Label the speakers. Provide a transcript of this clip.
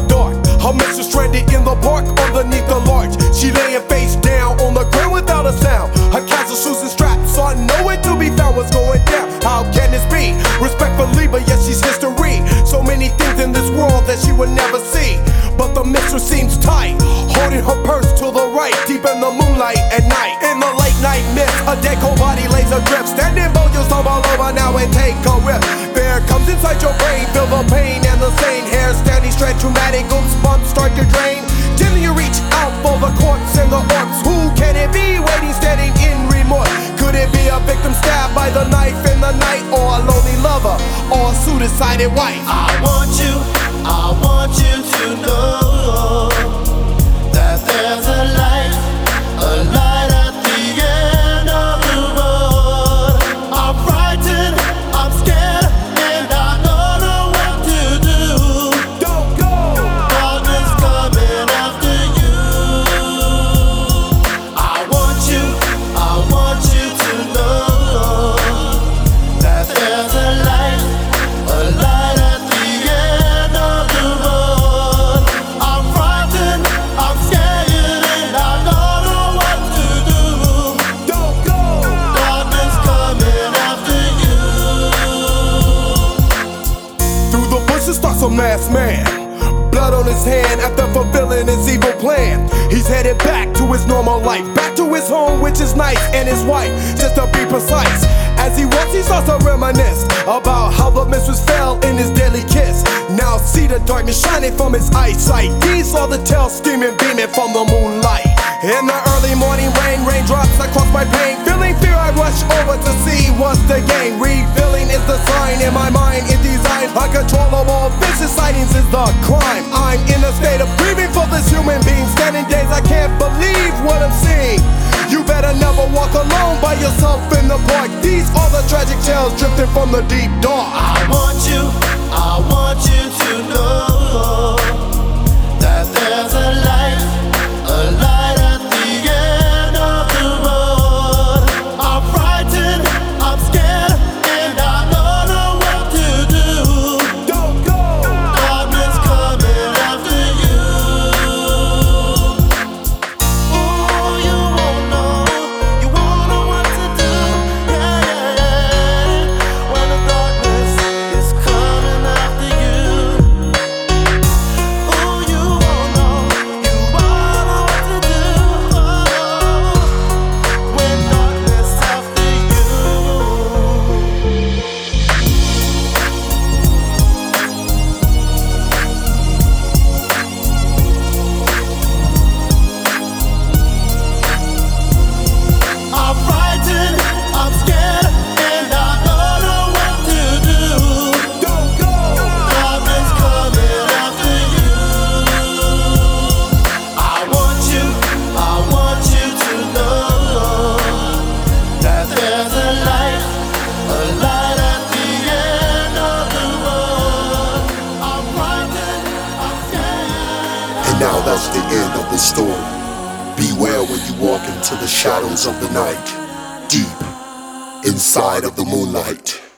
Speaker 1: the dark. Her mission stranded in the park underneath the larch. She laying face down on the ground without a sound. Her castle shoes and straps are nowhere to be found. What's going down? How can this be? Respectfully, but yes, she's history. So many things in this world that she would never see. But the mistress seems tight, holding her purse to the right, deep in the moonlight at night. In the late night mist, a dead cold
Speaker 2: body lays adrift. Standing bones stumble over now and take a rip. There comes inside your brain, feel the pain and the faint hairs traumatic
Speaker 1: goosebumps start
Speaker 2: to drain. Till you reach out for the corpse and the orcs. Who can it be waiting, standing in remorse? Could it be a victim stabbed by the knife in the night,
Speaker 1: or a
Speaker 2: lonely lover, or a
Speaker 1: suicided wife? I want you, masked man. Blood on his hand after fulfilling his evil plan. He's headed back to his normal life, back to his home, which is nice, and his wife, just to be precise. As he walks, he starts to reminisce about how the mistress fell in his deadly kiss. Now see the darkness shining from his eyesight. These are the tales steaming, beaming from the moonlight. In the early morning rain, raindrops across my pain. Feeling fear, I rush over to see the game. Revealing is the sign in my mind, uncontrollable. Vicious sightings is the crime. I'm in a state of grieving for this human being. Standing days, I can't believe what I'm seeing. You better never walk alone by yourself in the park. These are the tragic tales drifting from the deep dark.
Speaker 2: I want you,
Speaker 3: story. Beware when you walk into the shadows of the night, deep inside of the moonlight.